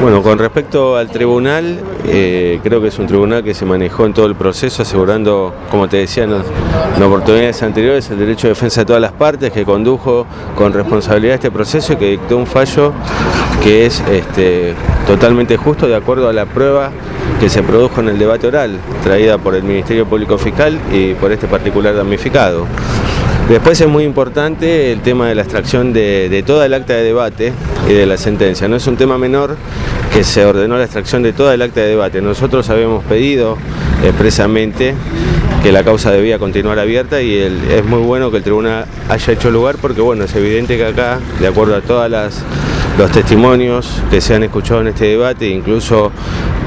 Bueno, con respecto al tribunal, eh, creo que es un tribunal que se manejó en todo el proceso, asegurando, como te decía en, oportunidades anteriores, el derecho de defensa de todas las partes, que condujo con responsabilidad este proceso y que dictó un fallo que es este, totalmente justo de acuerdo a la prueba que se produjo en el debate oral, traída por el Ministerio Público Fiscal y por este particular damnificado. Después es muy importante el tema de la extracción de, toda el acta de debate y de la sentencia. No es un tema menor que se ordenó la extracción de toda el acta de debate. Nosotros habíamos pedido expresamente que la causa debía continuar abierta y es muy bueno que el tribunal haya hecho lugar porque bueno, es evidente que acá, de acuerdo a todas las los testimonios que se han escuchado en este debate, incluso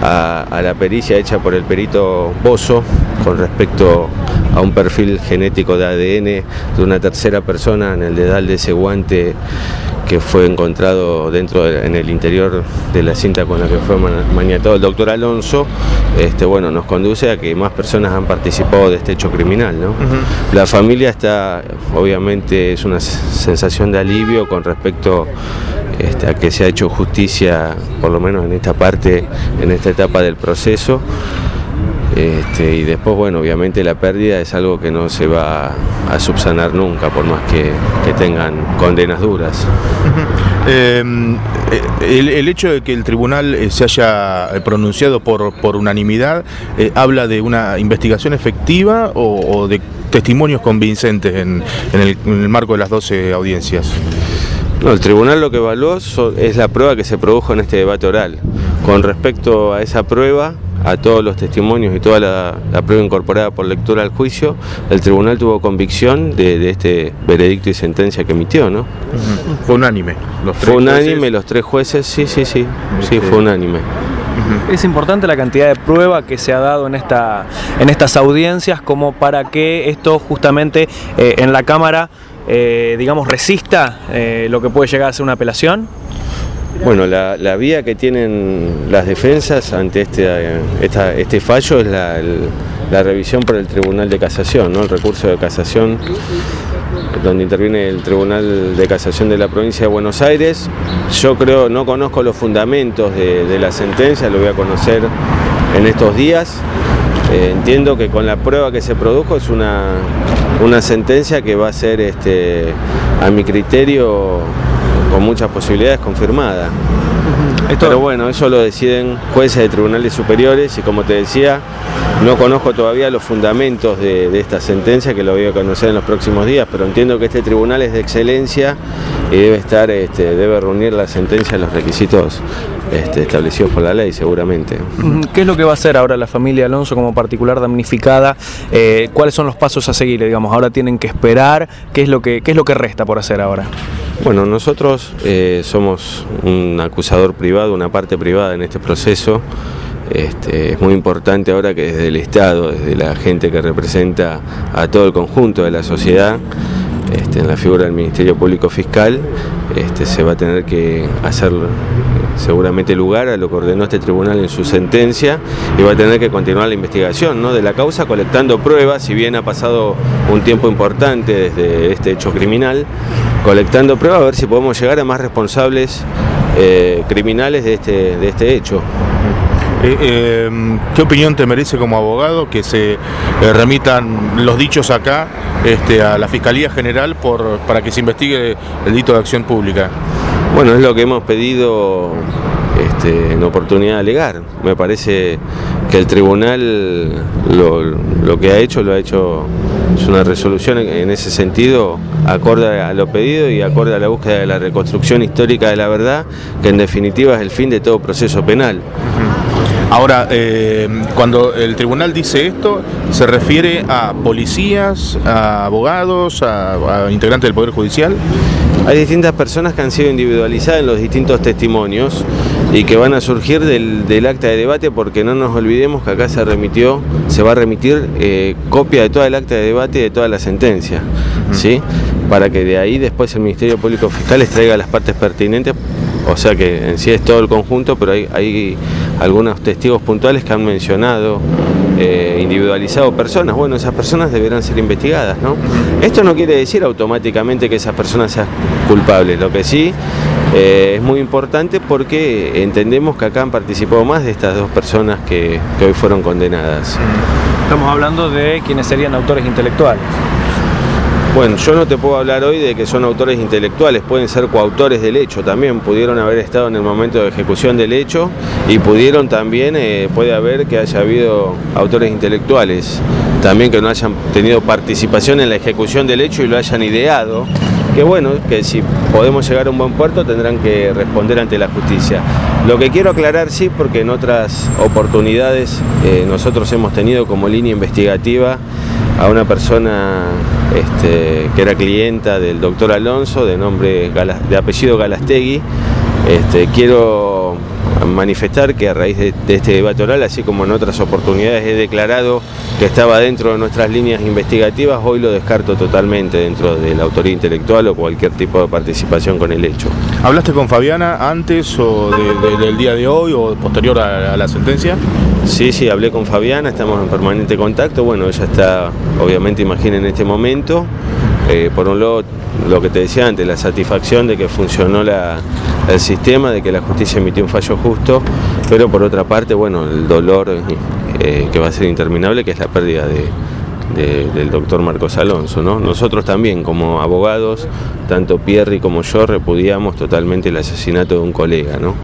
a, a la pericia hecha por el perito Bozo con respecto a un perfil genético de ADN de una tercera persona en el dedal de ese guante que fue encontrado dentro en el interior de la cinta con la que fue maniatado el doctor Alonso, este, bueno, nos conduce a que más personas han participado de este hecho criminal. La familia está, obviamente, es una sensación de alivio con respecto este, a que se ha hecho justicia, por lo menos en esta parte, en esta etapa del proceso. Este, y después, bueno, obviamente la pérdida es algo que no se va a subsanar nunca, por más que, tengan condenas duras. Em, el, hecho de que el tribunal eh, se haya pronunciado por, por unanimidad, eh, ¿habla de una investigación efectiva o, de testimonios convincentes en, el, en el marco de las 12 audiencias? No, el tribunal lo que evaluó es la prueba que se produjo en este debate oral. Con respecto a esa prueba, a todos los testimonios y toda la, prueba incorporada por lectura al juicio, el tribunal tuvo convicción de, este veredicto y sentencia que emitió, ¿no? Fue unánime. Los fue unánime, los tres jueces, sí, sí, sí, sí, fue unánime. Es importante la cantidad de prueba que se ha dado en, esta, en estas audiencias como para que esto justamente eh, en la Cámara, eh, digamos, resista eh, lo que puede llegar a ser una apelación. Bueno, la, vía que tienen las defensas ante este, este fallo es la, revisión por el Tribunal de Casación, ¿no? el recurso de casación donde interviene el Tribunal de Casación de la provincia de Buenos Aires. Yo creo, no conozco los fundamentos de, la sentencia, lo voy a conocer en estos días. Eh, entiendo que con la prueba que se produjo es una, una sentencia que va a ser, este, a mi criterio, con muchas posibilidades confirmada. Pero bueno, eso lo deciden jueces de tribunales superiores y como te decía, no conozco todavía los fundamentos de, esta sentencia que lo voy a conocer en los próximos días, pero entiendo que este tribunal es de excelencia y debe estar, este, debe reunir la sentencia los requisitos este, establecidos por la ley, seguramente. ¿Qué es lo que va a hacer ahora la familia Alonso como particular damnificada? Eh, ¿Cuáles son los pasos a seguir? Digamos, ahora tienen que esperar. ¿Qué es lo que, qué es lo que resta por hacer ahora? Bueno, nosotros eh, somos un acusador privado, una parte privada en este proceso. Este, es muy importante ahora que desde el Estado, desde la gente que representa a todo el conjunto de la sociedad, este, en la figura del Ministerio Público Fiscal, este, se va a tener que hacer seguramente lugar a lo que ordenó este tribunal en su sentencia y va a tener que continuar la investigación de la causa colectando pruebas, si bien ha pasado un tiempo importante desde este hecho criminal, colectando pruebas a ver si podemos llegar a más responsables eh, criminales de este, de este hecho. Eh, em, ¿Qué opinión te merece como abogado que se eh, remitan los dichos acá este, a la Fiscalía General para que se investigue el delito de acción pública? Bueno, es lo que hemos pedido este, en oportunidad de alegar. Me parece que el tribunal lo, que ha hecho, lo ha hecho, es una resolución en ese sentido, acorde a lo pedido y acorde a la búsqueda de la reconstrucción histórica de la verdad, que en definitiva es el fin de todo proceso penal. Ahora, eh, cuando el tribunal dice esto, ¿se refiere a policías, a abogados, a, integrantes del Poder Judicial? Hay distintas personas que han sido individualizadas en los distintos testimonios y que van a surgir del, acta de debate porque no nos olvidemos que acá se remitió, se va a remitir eh, copia de toda el acta de debate y de toda la sentencia, ¿sí? Para que de ahí después el Ministerio Público Fiscal extraiga las partes pertinentes o sea que en sí es todo el conjunto, pero hay, algunos testigos puntuales que han mencionado eh, individualizado personas. Bueno, esas personas deberán ser investigadas, ¿no? Esto no quiere decir automáticamente que esa persona sea culpable, lo que sí eh, es muy importante porque entendemos que acá han participado más de estas dos personas que, que hoy fueron condenadas. Estamos hablando de quienes serían autores intelectuales. Bueno, yo no te puedo hablar hoy de que son autores intelectuales, pueden ser coautores del hecho también, pudieron haber estado en el momento de ejecución del hecho y pudieron también, eh, puede haber que haya habido autores intelectuales, también que no hayan tenido participación en la ejecución del hecho y lo hayan ideado, que bueno, que si podemos llegar a un buen puerto tendrán que responder ante la justicia. Lo que quiero aclarar sí, porque en otras oportunidades eh, nosotros hemos tenido como línea investigativa a una persona este, que era clienta del doctor Alonso, de nombre de apellido Galastegui. Este, quiero manifestar que a raíz de, este debate oral, así como en otras oportunidades, he declarado que estaba dentro de nuestras líneas investigativas, hoy lo descarto totalmente dentro de la autoría intelectual o cualquier tipo de participación con el hecho. ¿Hablaste con Fabiana antes o del día de hoy o posterior a la sentencia? Sí, sí, hablé con Fabiana, estamos en permanente contacto. Bueno, ella está, obviamente, imaginen en este momento. Eh, por un lado, lo que te decía antes, la satisfacción de que funcionó el sistema, de que la justicia emitió un fallo justo, pero por otra parte, bueno, el dolor eh, que va a ser interminable, que es la pérdida del doctor Marcos Alonso. ¿no? Nosotros también, como abogados, tanto Pierri como yo, repudiamos totalmente el asesinato de un colega. ¿no?